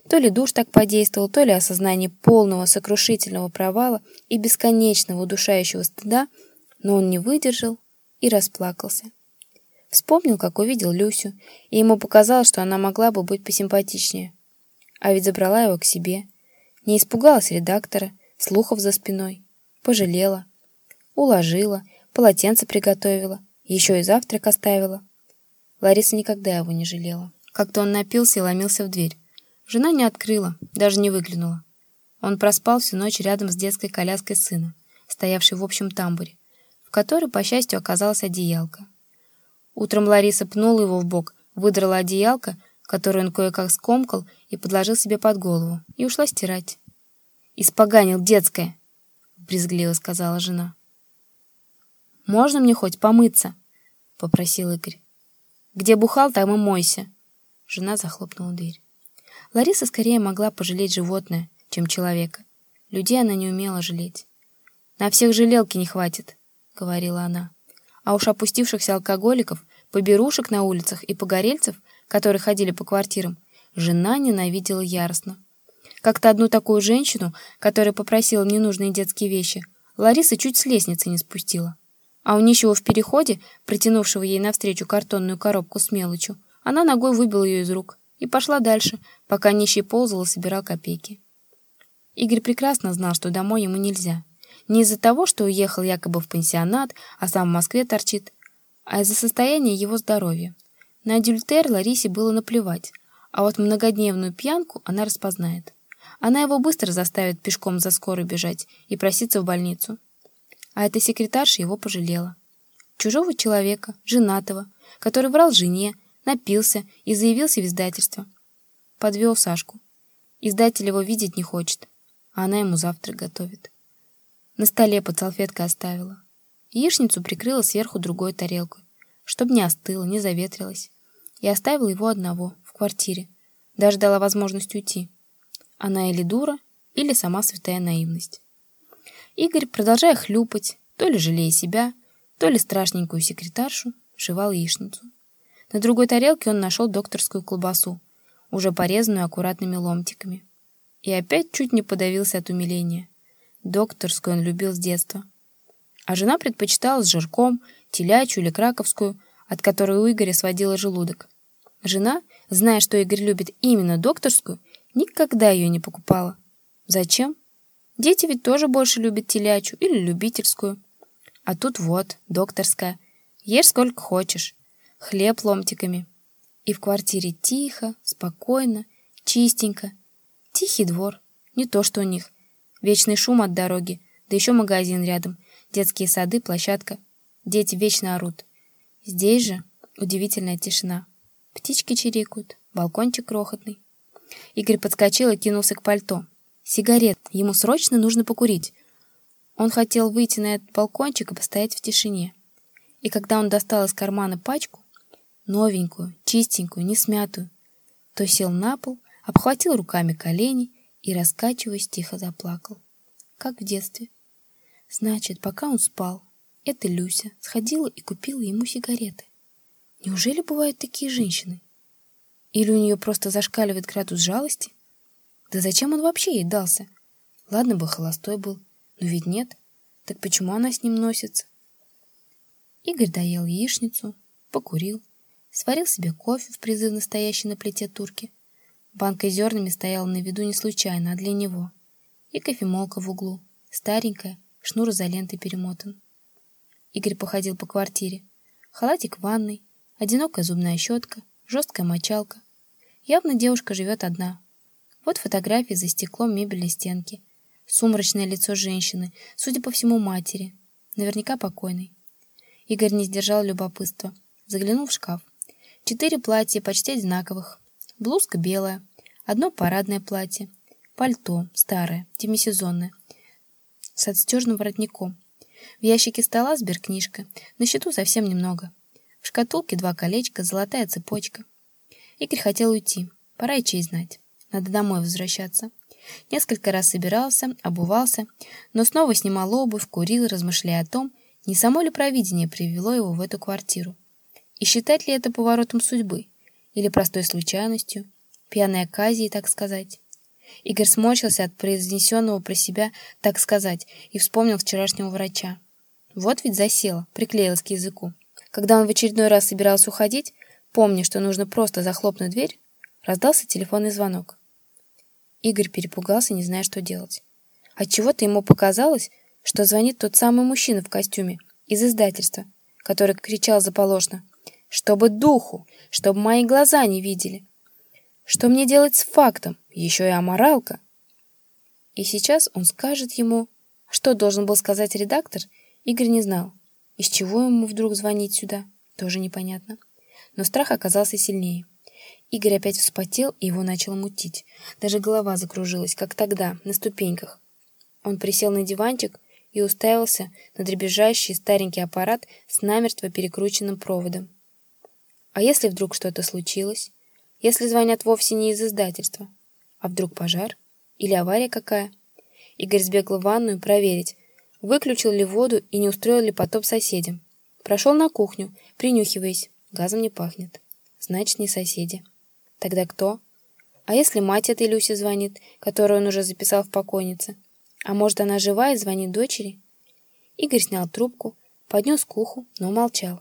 То ли душ так подействовал, то ли осознание полного сокрушительного провала и бесконечного удушающего стыда, но он не выдержал и расплакался. Вспомнил, как увидел Люсю, и ему показалось, что она могла бы быть посимпатичнее. А ведь забрала его к себе. Не испугалась редактора, слухов за спиной. Пожалела. Уложила, полотенце приготовила, еще и завтрак оставила. Лариса никогда его не жалела. Как-то он напился и ломился в дверь. Жена не открыла, даже не выглянула. Он проспал всю ночь рядом с детской коляской сына, стоявшей в общем тамбуре, в которой, по счастью, оказалась одеялка. Утром Лариса пнула его в бок, выдрала одеялко, которое он кое-как скомкал и подложил себе под голову, и ушла стирать. «Испоганил детское!» — брезгливо сказала жена. «Можно мне хоть помыться?» — попросил Игорь. «Где бухал, там и мойся!» Жена захлопнула дверь. Лариса скорее могла пожалеть животное, чем человека. Людей она не умела жалеть. «На всех жалелки не хватит», — говорила она. А уж опустившихся алкоголиков поберушек на улицах и погорельцев, которые ходили по квартирам, жена ненавидела яростно. Как-то одну такую женщину, которая попросила ненужные детские вещи, Лариса чуть с лестницы не спустила. А у нищего в переходе, протянувшего ей навстречу картонную коробку с мелочью, она ногой выбила ее из рук и пошла дальше, пока нищий ползал и собирал копейки. Игорь прекрасно знал, что домой ему нельзя. Не из-за того, что уехал якобы в пансионат, а сам в Москве торчит, а из-за состояния его здоровья. На адюльтер Ларисе было наплевать, а вот многодневную пьянку она распознает. Она его быстро заставит пешком за скорой бежать и проситься в больницу. А эта секретарша его пожалела. Чужого человека, женатого, который врал жене, напился и заявился в издательство. Подвел Сашку. Издатель его видеть не хочет, а она ему завтрак готовит. На столе под салфеткой оставила. Яичницу прикрыла сверху другой тарелкой, чтобы не остыло, не заветрилось. И оставила его одного, в квартире. Даже дала возможность уйти. Она или дура, или сама святая наивность. Игорь, продолжая хлюпать, то ли жалея себя, то ли страшненькую секретаршу, жевал яичницу. На другой тарелке он нашел докторскую колбасу, уже порезанную аккуратными ломтиками. И опять чуть не подавился от умиления. Докторскую он любил с детства а жена предпочитала с жирком, телячью или краковскую, от которой у Игоря сводила желудок. Жена, зная, что Игорь любит именно докторскую, никогда ее не покупала. Зачем? Дети ведь тоже больше любят телячью или любительскую. А тут вот, докторская. Ешь сколько хочешь. Хлеб ломтиками. И в квартире тихо, спокойно, чистенько. Тихий двор. Не то, что у них. Вечный шум от дороги, да еще магазин рядом — детские сады, площадка. Дети вечно орут. Здесь же удивительная тишина. Птички чирикают, балкончик крохотный. Игорь подскочил и кинулся к пальто. Сигарет. Ему срочно нужно покурить. Он хотел выйти на этот балкончик и постоять в тишине. И когда он достал из кармана пачку, новенькую, чистенькую, не смятую, то сел на пол, обхватил руками колени и, раскачиваясь, тихо заплакал. Как в детстве. Значит, пока он спал, эта Люся сходила и купила ему сигареты. Неужели бывают такие женщины? Или у нее просто зашкаливает градус жалости? Да зачем он вообще ей дался? Ладно бы холостой был, но ведь нет. Так почему она с ним носится? Игорь доел яичницу, покурил, сварил себе кофе в призывно стоящей на плите турки. Банка с зернами стояла на виду не случайно, а для него. И кофемолка в углу, старенькая, шнур за лентой перемотан. Игорь походил по квартире. Халатик в ванной, одинокая зубная щетка, жесткая мочалка. Явно девушка живет одна. Вот фотографии за стеклом мебельной стенки. Сумрачное лицо женщины, судя по всему, матери. Наверняка покойной. Игорь не сдержал любопытства. Заглянул в шкаф. Четыре платья почти одинаковых. Блузка белая, одно парадное платье, пальто старое, демисезонное, с отстежным воротником. В ящике стола сберкнижка, на счету совсем немного. В шкатулке два колечка, золотая цепочка. Игорь хотел уйти, пора и честь знать. Надо домой возвращаться. Несколько раз собирался, обувался, но снова снимал обувь, курил, размышляя о том, не само ли провидение привело его в эту квартиру. И считать ли это поворотом судьбы, или простой случайностью, пьяной оказией, так сказать. Игорь сморщился от произнесенного про себя, так сказать, и вспомнил вчерашнего врача. Вот ведь засела, приклеилась к языку. Когда он в очередной раз собирался уходить, помня, что нужно просто захлопнуть дверь, раздался телефонный звонок. Игорь перепугался, не зная, что делать. Отчего-то ему показалось, что звонит тот самый мужчина в костюме из издательства, который кричал заполошно: "Чтобы духу, чтобы мои глаза не видели. Что мне делать с фактом? Еще и аморалка". И сейчас он скажет ему, что должен был сказать редактор, Игорь не знал. Из чего ему вдруг звонить сюда, тоже непонятно. Но страх оказался сильнее. Игорь опять вспотел, и его начало мутить. Даже голова закружилась, как тогда, на ступеньках. Он присел на диванчик и уставился на дребезжащий старенький аппарат с намертво перекрученным проводом. А если вдруг что-то случилось? Если звонят вовсе не из издательства? А вдруг пожар? Или авария какая? Игорь сбегал в ванную проверить, выключил ли воду и не устроил ли потоп соседям. Прошел на кухню, принюхиваясь. Газом не пахнет. Значит, не соседи. Тогда кто? А если мать этой Люси звонит, которую он уже записал в покойнице? А может, она жива и звонит дочери? Игорь снял трубку, поднес к уху, но молчал.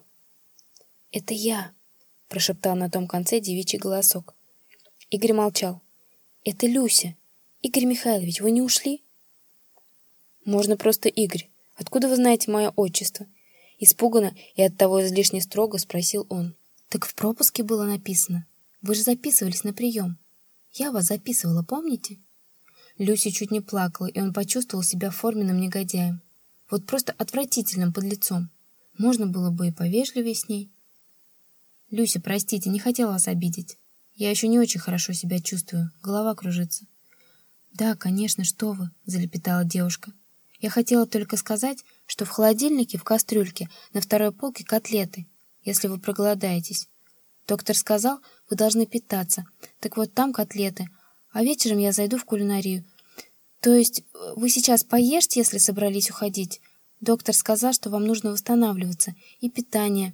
«Это я», — прошептал на том конце девичий голосок. Игорь молчал. «Это Люся. Игорь Михайлович, вы не ушли?» «Можно просто Игорь. Откуда вы знаете мое отчество?» Испуганно и оттого излишне строго спросил он. «Так в пропуске было написано. Вы же записывались на прием. Я вас записывала, помните?» Люси чуть не плакала, и он почувствовал себя форменным негодяем. Вот просто отвратительным под лицом. Можно было бы и повежливее с ней. «Люся, простите, не хотела вас обидеть. Я еще не очень хорошо себя чувствую, голова кружится». «Да, конечно, что вы», — залепетала девушка. «Я хотела только сказать, что в холодильнике в кастрюльке на второй полке котлеты, если вы проголодаетесь. Доктор сказал, вы должны питаться. Так вот там котлеты, а вечером я зайду в кулинарию. То есть э, вы сейчас поешьте, если собрались уходить. Доктор сказал, что вам нужно восстанавливаться. И питание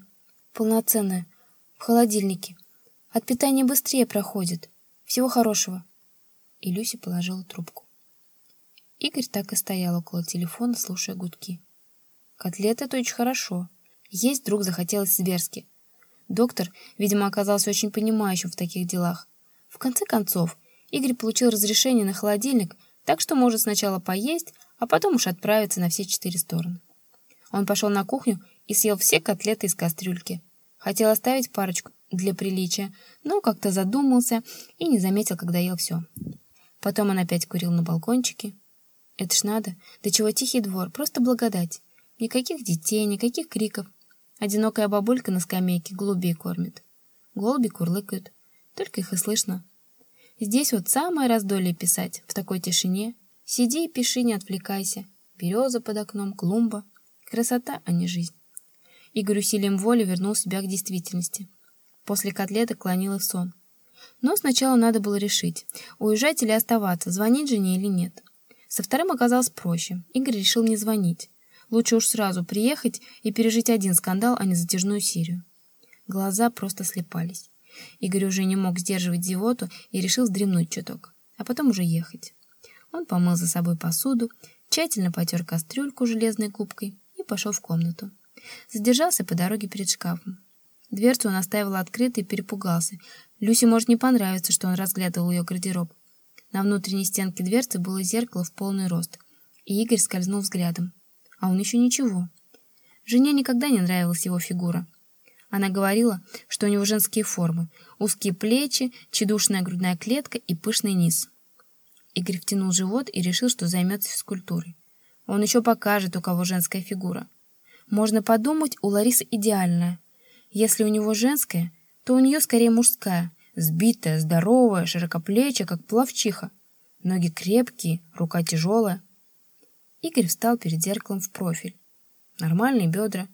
полноценное в холодильнике. От питания быстрее проходит. Всего хорошего. И Люся положила трубку. Игорь так и стоял около телефона, слушая гудки. Котлеты — это очень хорошо. Есть вдруг захотелось зверски. Доктор, видимо, оказался очень понимающим в таких делах. В конце концов, Игорь получил разрешение на холодильник, так что может сначала поесть, а потом уж отправиться на все четыре стороны. Он пошел на кухню и съел все котлеты из кастрюльки. Хотел оставить парочку для приличия, но как-то задумался и не заметил, когда ел все. Потом он опять курил на балкончике. Это ж надо, до чего тихий двор, просто благодать. Никаких детей, никаких криков. Одинокая бабулька на скамейке голубей кормит. Голуби курлыкают, только их и слышно. Здесь вот самое раздолье писать, в такой тишине. Сиди и пиши, не отвлекайся. Береза под окном, клумба. Красота, а не жизнь. Игорь усилием воли вернул себя к действительности. После котлеты клонил в сон. Но сначала надо было решить, уезжать или оставаться, звонить жене или нет. Со вторым оказалось проще. Игорь решил не звонить. Лучше уж сразу приехать и пережить один скандал, а не затяжную серию. Глаза просто слепались. Игорь уже не мог сдерживать зевоту и решил вздремнуть чуток, а потом уже ехать. Он помыл за собой посуду, тщательно потер кастрюльку железной губкой и пошел в комнату. Задержался по дороге перед шкафом. Дверцу он оставил открытой и перепугался. Люсе может не понравиться, что он разглядывал ее гардероб. На внутренней стенке дверцы было зеркало в полный рост, и Игорь скользнул взглядом. А он еще ничего. Жене никогда не нравилась его фигура. Она говорила, что у него женские формы, узкие плечи, чедушная грудная клетка и пышный низ. Игорь втянул живот и решил, что займется физкультурой. Он еще покажет, у кого женская фигура. Можно подумать, у Ларисы идеальная. Если у него женская, то у нее скорее мужская, сбитая, здоровая, широкоплечья, как плавчиха. Ноги крепкие, рука тяжелая. Игорь встал перед зеркалом в профиль. Нормальные бедра,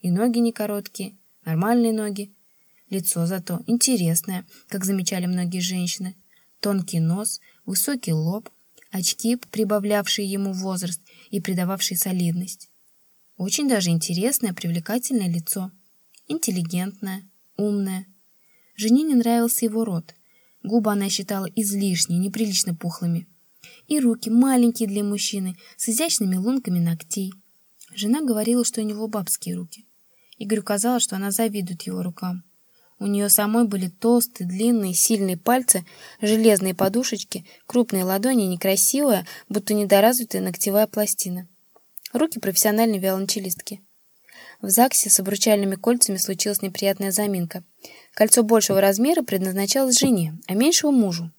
и ноги не короткие, нормальные ноги. Лицо зато интересное, как замечали многие женщины. Тонкий нос, высокий лоб, очки, прибавлявшие ему возраст и придававшие солидность. Очень даже интересное, привлекательное лицо. Интеллигентное, умное. Жене не нравился его рот. Губы она считала излишне, неприлично пухлыми. И руки маленькие для мужчины, с изящными лунками ногтей. Жена говорила, что у него бабские руки. Игорю казалось, что она завидует его рукам. У нее самой были толстые, длинные, сильные пальцы, железные подушечки, крупные ладони, некрасивая, будто недоразвитая ногтевая пластина. Руки профессиональной виолончелистки. В ЗАГСе с обручальными кольцами случилась неприятная заминка. Кольцо большего размера предназначалось жене, а меньшего мужу.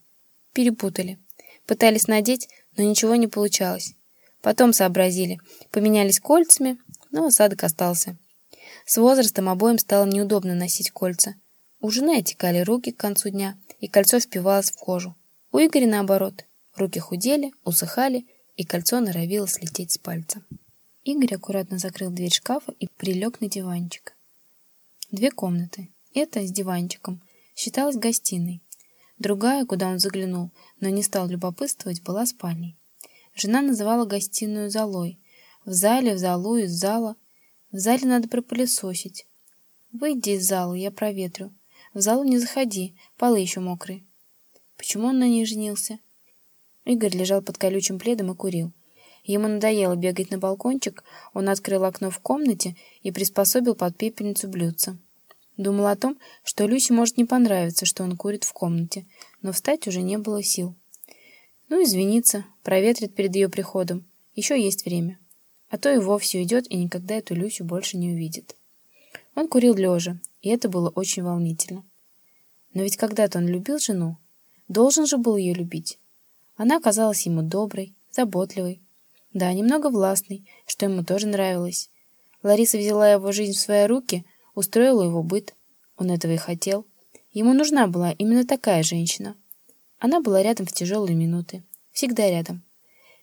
Перепутали. Пытались надеть, но ничего не получалось. Потом сообразили, поменялись кольцами, но осадок остался. С возрастом обоим стало неудобно носить кольца. У жены отекали руки к концу дня, и кольцо впивалось в кожу. У Игоря наоборот. Руки худели, усыхали, и кольцо норовило слететь с пальца. Игорь аккуратно закрыл дверь шкафа и прилег на диванчик. Две комнаты. Эта с диванчиком считалась гостиной. Другая, куда он заглянул, но не стал любопытствовать, была спальней. Жена называла гостиную залой. В зале, в залу, из зала. В зале надо пропылесосить. Выйди из зала, я проветрю. В залу не заходи, полы еще мокрые. Почему он на ней женился? Игорь лежал под колючим пледом и курил. Ему надоело бегать на балкончик, он открыл окно в комнате и приспособил под пепельницу блюдца. Думал о том, что Люсе может не понравиться, что он курит в комнате, но встать уже не было сил. Ну, извиниться, проветрит перед ее приходом. Еще есть время. А то и вовсе уйдет и никогда эту Люсю больше не увидит. Он курил лежа, и это было очень волнительно. Но ведь когда-то он любил жену, должен же был ее любить. Она казалась ему доброй, заботливой, да, немного властной, что ему тоже нравилось. Лариса взяла его жизнь в свои руки, устроила его быт. Он этого и хотел. Ему нужна была именно такая женщина. Она была рядом в тяжелые минуты. Всегда рядом.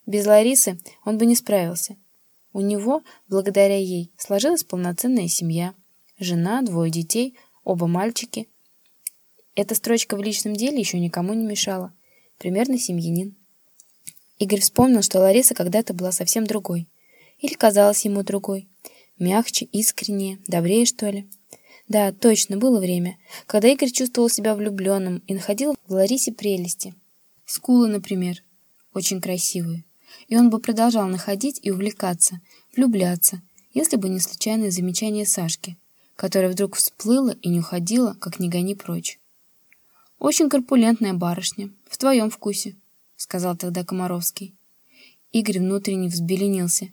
Без Ларисы он бы не справился. У него, благодаря ей, сложилась полноценная семья. Жена, двое детей, оба мальчики. Эта строчка в личном деле еще никому не мешала. Примерно семьянин. Игорь вспомнил, что Лариса когда-то была совсем другой. Или казалась ему другой. Мягче, искреннее, добрее, что ли. Да, точно, было время, когда Игорь чувствовал себя влюбленным и находил в Ларисе прелести. Скулы, например, очень красивые. И он бы продолжал находить и увлекаться, влюбляться, если бы не случайное замечание Сашки, которая вдруг всплыла и не уходила, как не гони прочь. «Очень корпулентная барышня, в твоем вкусе», — сказал тогда Комаровский. Игорь внутренне взбеленился.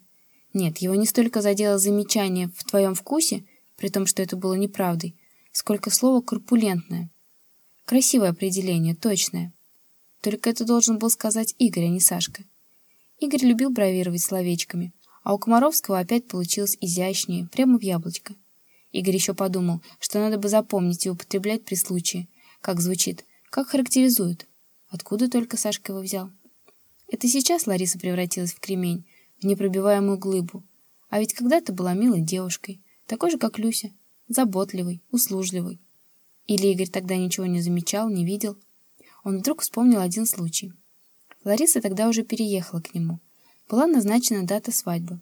Нет, его не столько задело замечание «в твоем вкусе», при том, что это было неправдой, сколько слово «корпулентное». Красивое определение, точное. Только это должен был сказать Игорь, а не Сашка. Игорь любил бравировать словечками, а у Комаровского опять получилось изящнее, прямо в яблочко. Игорь еще подумал, что надо бы запомнить и употреблять при случае, как звучит, как характеризует. Откуда только Сашка его взял? Это сейчас Лариса превратилась в кремень, в непробиваемую глыбу. А ведь когда-то была милой девушкой, такой же, как Люся, заботливой, услужливой. Или Игорь тогда ничего не замечал, не видел? Он вдруг вспомнил один случай. Лариса тогда уже переехала к нему. Была назначена дата свадьбы.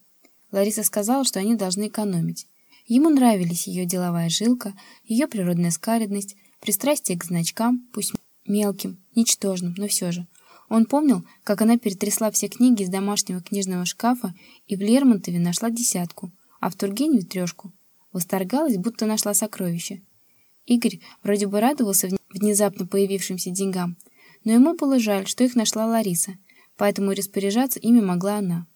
Лариса сказала, что они должны экономить. Ему нравились ее деловая жилка, ее природная скаредность, пристрастие к значкам, пусть мелким, ничтожным, но все же. Он помнил, как она перетрясла все книги из домашнего книжного шкафа и в Лермонтове нашла десятку, а в Тургеневе трешку. Восторгалась, будто нашла сокровище. Игорь вроде бы радовался внезапно появившимся деньгам, но ему было жаль, что их нашла Лариса, поэтому распоряжаться ими могла она.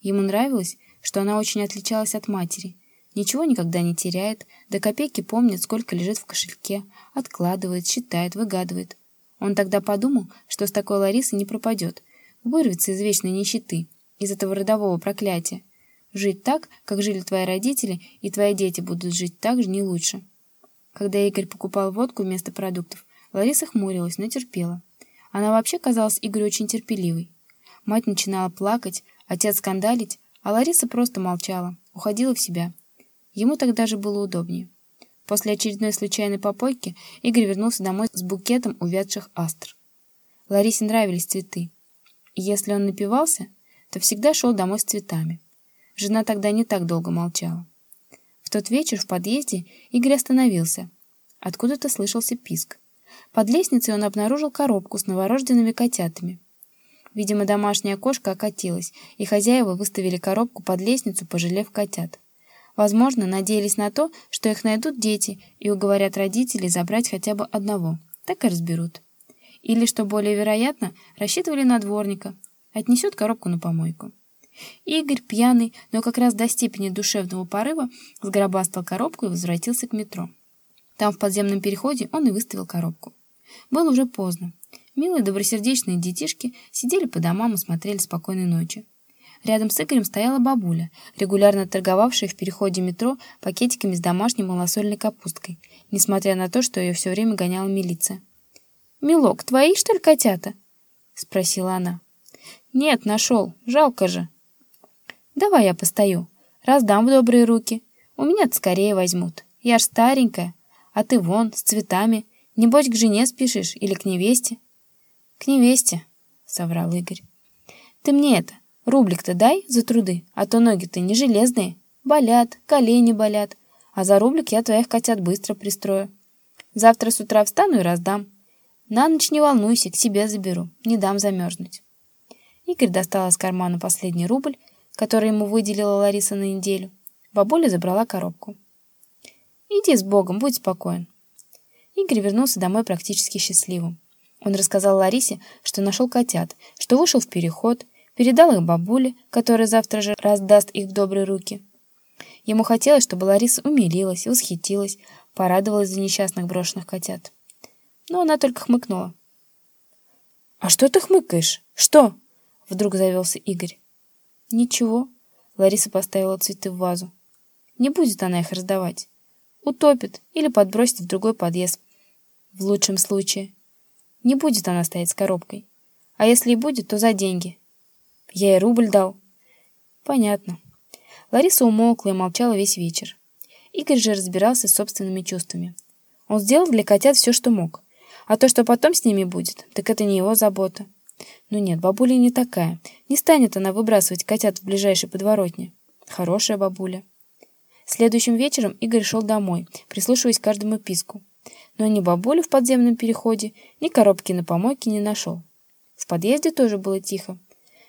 Ему нравилось, что она очень отличалась от матери, Ничего никогда не теряет, до копейки помнит, сколько лежит в кошельке, откладывает, считает, выгадывает. Он тогда подумал, что с такой Ларисой не пропадет, вырвется из вечной нищеты, из этого родового проклятия. Жить так, как жили твои родители, и твои дети будут жить так же, не лучше. Когда Игорь покупал водку вместо продуктов, Лариса хмурилась, но терпела. Она вообще казалась Игорю очень терпеливой. Мать начинала плакать, отец скандалить, а Лариса просто молчала, уходила в себя – Ему тогда же было удобнее. После очередной случайной попойки Игорь вернулся домой с букетом увядших астр. Ларисе нравились цветы. Если он напивался, то всегда шел домой с цветами. Жена тогда не так долго молчала. В тот вечер в подъезде Игорь остановился. Откуда-то слышался писк. Под лестницей он обнаружил коробку с новорожденными котятами. Видимо, домашняя кошка окатилась, и хозяева выставили коробку под лестницу, пожалев котят. Возможно, надеялись на то, что их найдут дети и уговорят родителей забрать хотя бы одного. Так и разберут. Или, что более вероятно, рассчитывали на дворника. Отнесет коробку на помойку. Игорь, пьяный, но как раз до степени душевного порыва, сгробастал коробку и возвратился к метро. Там, в подземном переходе, он и выставил коробку. Было уже поздно. Милые добросердечные детишки сидели по домам и смотрели спокойной ночи. Рядом с Игорем стояла бабуля, регулярно торговавшая в переходе метро пакетиками с домашней малосольной капусткой, несмотря на то, что ее все время гоняла милиция. «Милок, твои, что ли, котята?» — спросила она. «Нет, нашел. Жалко же». «Давай я постою. Раздам в добрые руки. У меня-то скорее возьмут. Я ж старенькая. А ты вон, с цветами. Небось, к жене спешишь или к невесте?» «К невесте», — соврал Игорь. «Ты мне это, рублик-то дай за труды, а то ноги-то не железные. Болят, колени болят. А за рублик я твоих котят быстро пристрою. Завтра с утра встану и раздам. На ночь не волнуйся, к себе заберу, не дам замерзнуть». Игорь достал из кармана последний рубль, который ему выделила Лариса на неделю. Бабуля забрала коробку. «Иди с Богом, будь спокоен». Игорь вернулся домой практически счастливым. Он рассказал Ларисе, что нашел котят, что вышел в переход, передал их бабуле, которая завтра же раздаст их в добрые руки. Ему хотелось, чтобы Лариса умилилась, восхитилась, порадовалась за несчастных брошенных котят. Но она только хмыкнула. «А что ты хмыкаешь? Что?» Вдруг завелся Игорь. «Ничего». Лариса поставила цветы в вазу. «Не будет она их раздавать. Утопит или подбросит в другой подъезд. В лучшем случае. Не будет она стоять с коробкой. А если и будет, то за деньги. Я ей рубль дал. Понятно. Лариса умолкла и молчала весь вечер. Игорь же разбирался с собственными чувствами. Он сделал для котят все, что мог. А то, что потом с ними будет, так это не его забота. Ну нет, бабуля не такая. Не станет она выбрасывать котят в ближайшей подворотне. Хорошая бабуля. Следующим вечером Игорь шел домой, прислушиваясь к каждому писку но ни бабулю в подземном переходе, ни коробки на помойке не нашел. В подъезде тоже было тихо.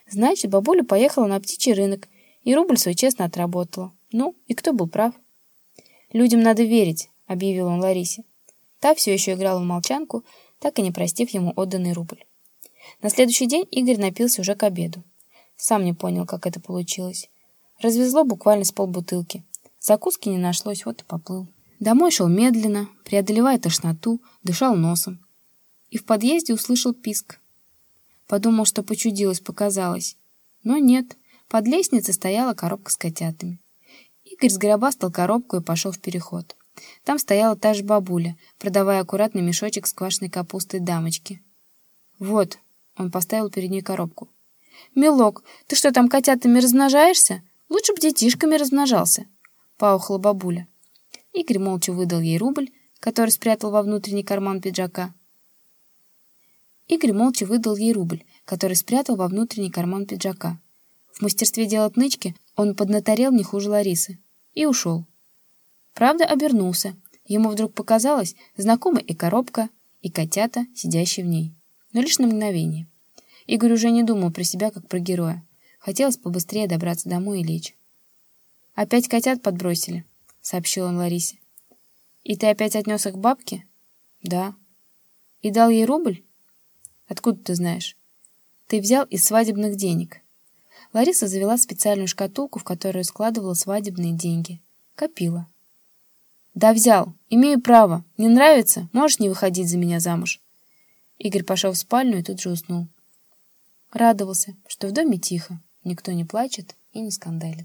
Значит, бабуля поехала на птичий рынок и рубль свой честно отработала. Ну, и кто был прав? «Людям надо верить», — объявил он Ларисе. Та все еще играла в молчанку, так и не простив ему отданный рубль. На следующий день Игорь напился уже к обеду. Сам не понял, как это получилось. Развезло буквально с полбутылки. Закуски не нашлось, вот и поплыл. Домой шел медленно, преодолевая тошноту, дышал носом. И в подъезде услышал писк. Подумал, что почудилось, показалось. Но нет, под лестницей стояла коробка с котятами. Игорь сгробастал коробку и пошел в переход. Там стояла та же бабуля, продавая аккуратный мешочек с квашеной капустой дамочки. «Вот», — он поставил перед ней коробку. «Милок, ты что, там котятами размножаешься? Лучше бы детишками размножался», — паухала бабуля. Игорь молча выдал ей рубль, который спрятал во внутренний карман пиджака. Игорь молча выдал ей рубль, который спрятал во внутренний карман пиджака. В мастерстве делать нычки он поднаторел не хуже Ларисы. И ушел. Правда, обернулся. Ему вдруг показалось знакомой и коробка, и котята, сидящие в ней. Но лишь на мгновение. Игорь уже не думал про себя, как про героя. Хотелось побыстрее добраться домой и лечь. Опять котят подбросили сообщил он Ларисе. «И ты опять отнес их к бабке?» «Да». «И дал ей рубль?» «Откуда ты знаешь?» «Ты взял из свадебных денег». Лариса завела специальную шкатулку, в которую складывала свадебные деньги. Копила. «Да взял. Имею право. Не нравится? Можешь не выходить за меня замуж». Игорь пошел в спальню и тут же уснул. Радовался, что в доме тихо, никто не плачет и не скандалит.